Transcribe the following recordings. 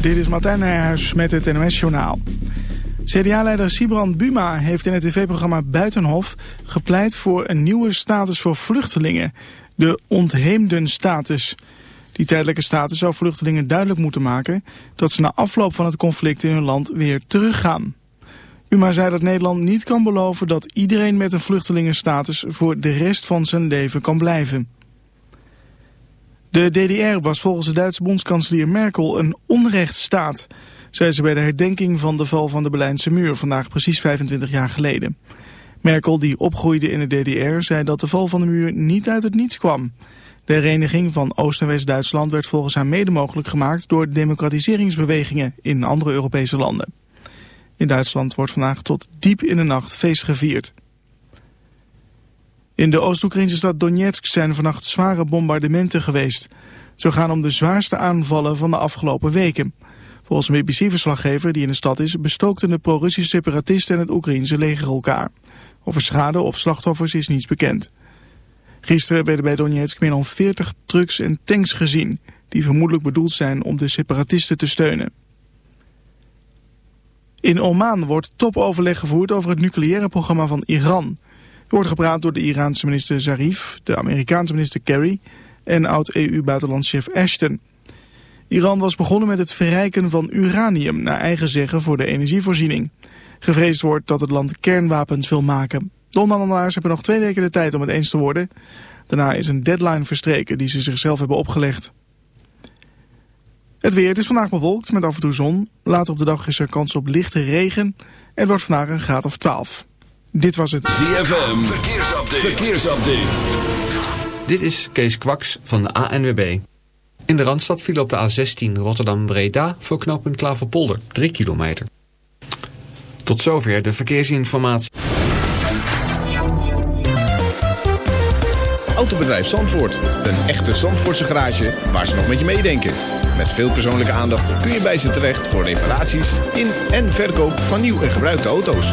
Dit is Martijn Nijhuis met het NOS-journaal. CDA-leider Sibrand Buma heeft in het tv-programma Buitenhof gepleit voor een nieuwe status voor vluchtelingen. De ontheemden status. Die tijdelijke status zou vluchtelingen duidelijk moeten maken dat ze na afloop van het conflict in hun land weer teruggaan. Buma zei dat Nederland niet kan beloven dat iedereen met een vluchtelingenstatus voor de rest van zijn leven kan blijven. De DDR was volgens de Duitse bondskanselier Merkel een onrechtsstaat, zei ze bij de herdenking van de val van de Berlijnse muur vandaag precies 25 jaar geleden. Merkel, die opgroeide in de DDR, zei dat de val van de muur niet uit het niets kwam. De hereniging van Oost- en West-Duitsland werd volgens haar mede mogelijk gemaakt door democratiseringsbewegingen in andere Europese landen. In Duitsland wordt vandaag tot diep in de nacht feest gevierd. In de Oost-Oekraïnse stad Donetsk zijn vannacht zware bombardementen geweest. Zo gaan om de zwaarste aanvallen van de afgelopen weken. Volgens een BBC-verslaggever die in de stad is... bestookten de pro-Russische separatisten en het Oekraïnse leger elkaar. Over schade of slachtoffers is niets bekend. Gisteren werden bij Donetsk meer dan 40 trucks en tanks gezien... die vermoedelijk bedoeld zijn om de separatisten te steunen. In Oman wordt topoverleg gevoerd over het nucleaire programma van Iran. Er wordt gepraat door de Iraanse minister Zarif, de Amerikaanse minister Kerry en oud-EU-buitenlandschef Ashton. Iran was begonnen met het verrijken van uranium, naar eigen zeggen, voor de energievoorziening. Gevreesd wordt dat het land kernwapens wil maken. De onderhandelaars hebben nog twee weken de tijd om het eens te worden. Daarna is een deadline verstreken die ze zichzelf hebben opgelegd. Het weer, is vandaag bewolkt met af en toe zon. Later op de dag is er kans op lichte regen. Het wordt vandaag een graad of 12. Dit was het ZFM, verkeersupdate. verkeersupdate. Dit is Kees Kwaks van de ANWB. In de Randstad viel op de A16 Rotterdam-Breda voor knooppunt Klaverpolder 3 kilometer. Tot zover de verkeersinformatie. Autobedrijf Zandvoort. Een echte Zandvoortse garage waar ze nog met je meedenken. Met veel persoonlijke aandacht kun je bij ze terecht voor reparaties in en verkoop van nieuw en gebruikte auto's.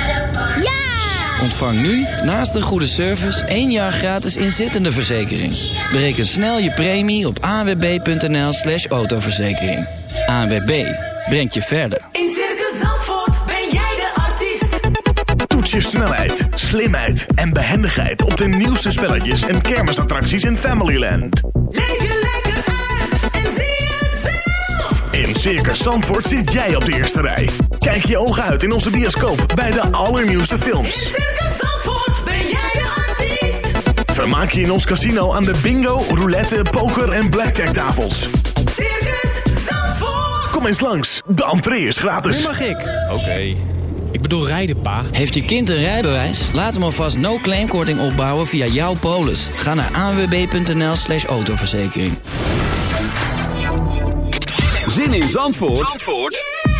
Ontvang nu, naast een goede service, één jaar gratis inzittende verzekering. Bereken snel je premie op anwb.nl slash autoverzekering. ANWB, brengt je verder. In Circus Zandvoort ben jij de artiest. Toets je snelheid, slimheid en behendigheid op de nieuwste spelletjes en kermisattracties in Familyland. Leef je lekker uit en zie het zelf. In Circus Zandvoort zit jij op de eerste rij. Kijk je ogen uit in onze bioscoop bij de allernieuwste In films. Circus Zandvoort ben jij de artiest. Vermaak je in ons casino aan de bingo, roulette, poker en blackjack tafels. Circus Zandvoort. Kom eens langs, de entree is gratis. mag ik. Oké. Ik bedoel rijden, pa. Heeft je kind een rijbewijs? Laat hem alvast no-claimkorting opbouwen via jouw polis. Ga naar anwb.nl slash autoverzekering. Zin in Zandvoort, Zandvoort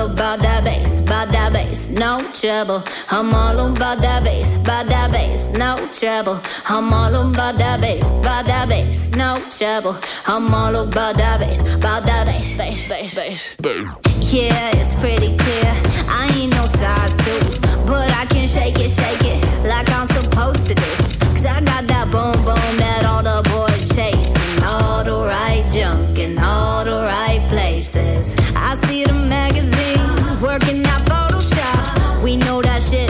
all about that bass, about that bass, no trouble. I'm all about that bass, about that bass, no trouble. I'm all about that bass, about that bass, no trouble. I'm all about that bass, about that bass, bass, bass, bass. bass. Yeah, it's pretty clear. I ain't no size two, but I can shake it, shake it like I'm supposed to do. Cause I got that boom, boom, that all the all the right junk in all the right places. I see the magazine working out Photoshop. We know that shit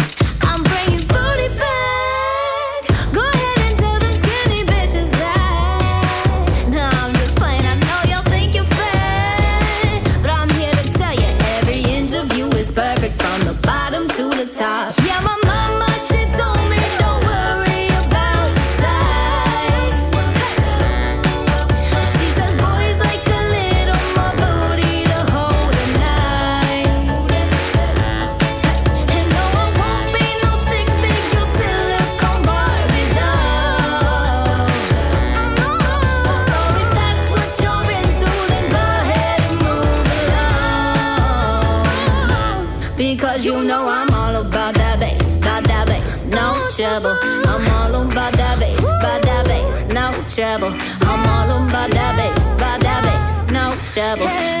treble. I'm all on that bass, about that no trouble.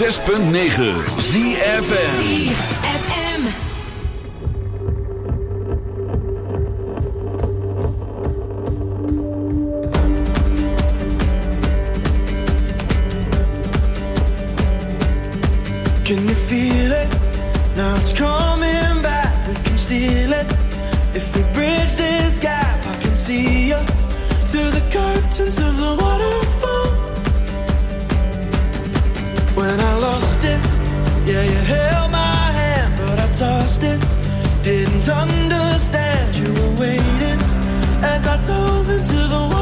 106.9 ZFN Can you feel it? Now it's coming back. We can steal it. If we bridge this gap, I can see you through the curtains of the water. didn't understand you were waiting as I dove into the water.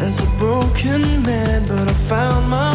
as a broken man, but I found my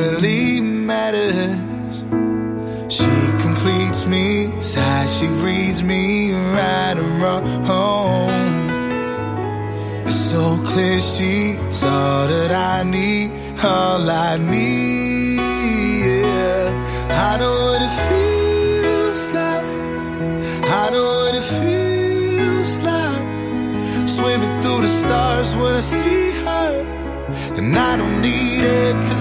really matters. She completes me, sighs, she reads me right and wrong. It's so clear she's all that I need, all I need. Yeah. I know what it feels like. I know what it feels like. Swimming through the stars when I see her. And I don't need it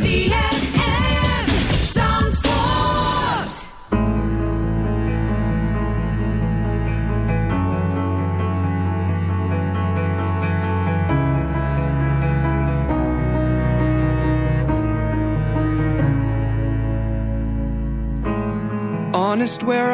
Zie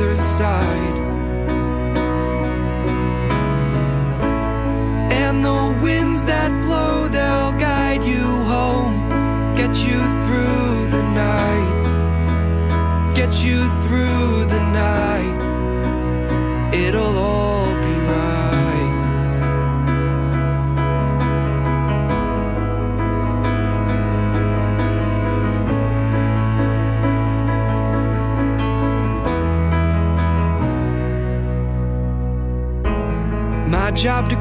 other side.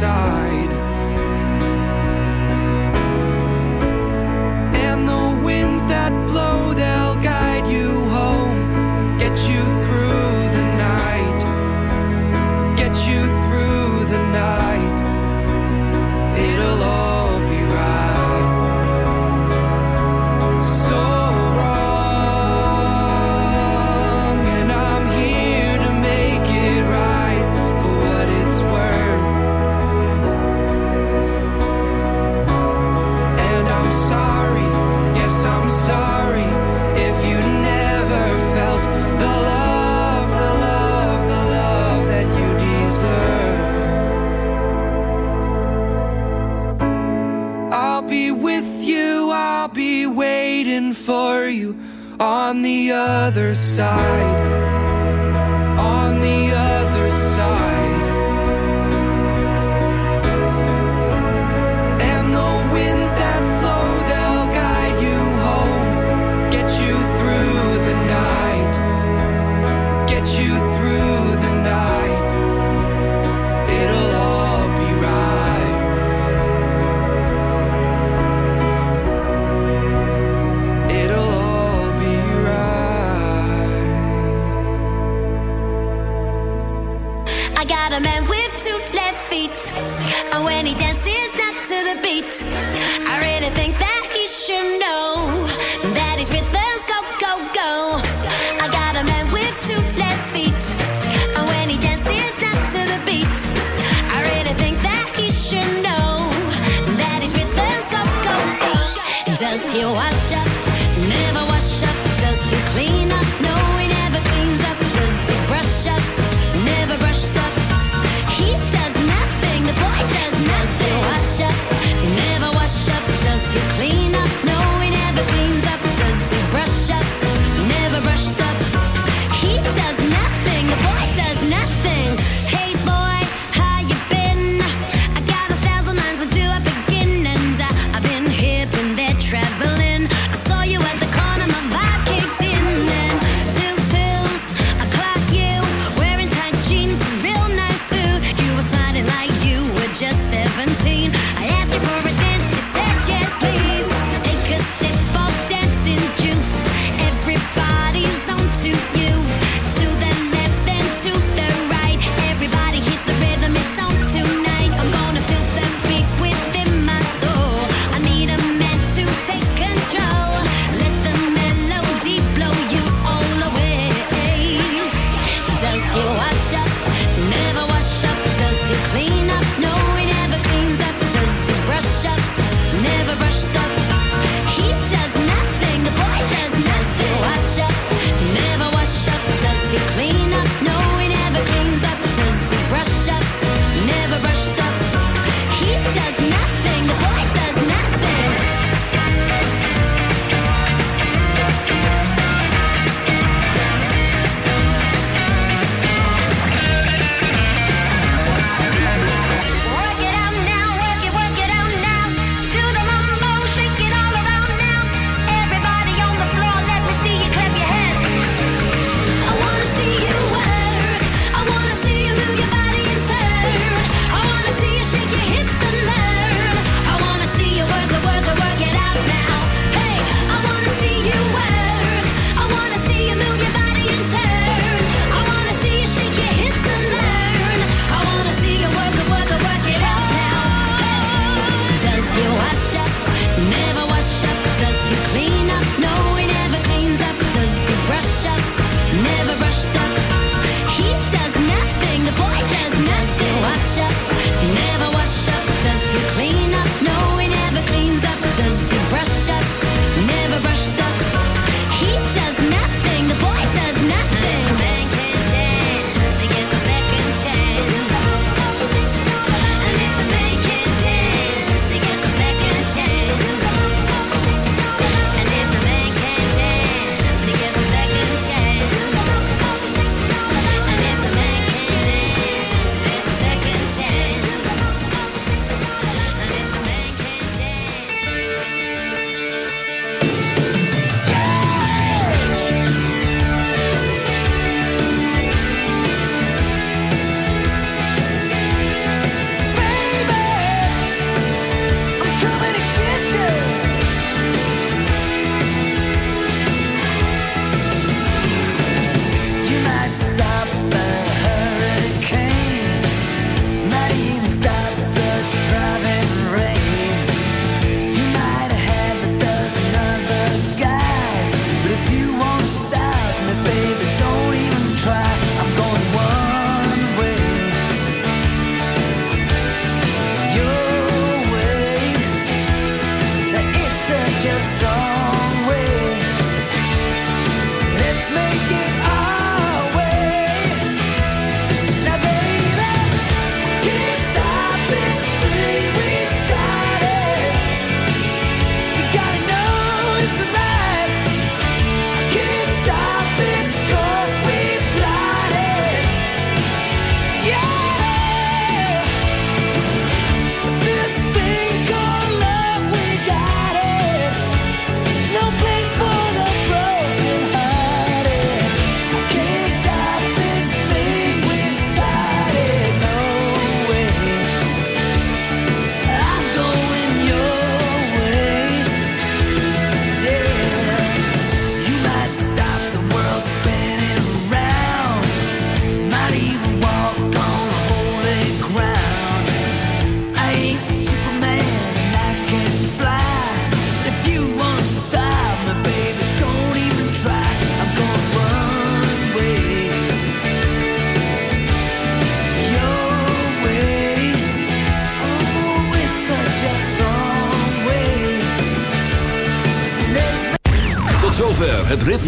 side. other side. I got a man with two left feet, and when he dances not to the beat, I really think that he should know that he's the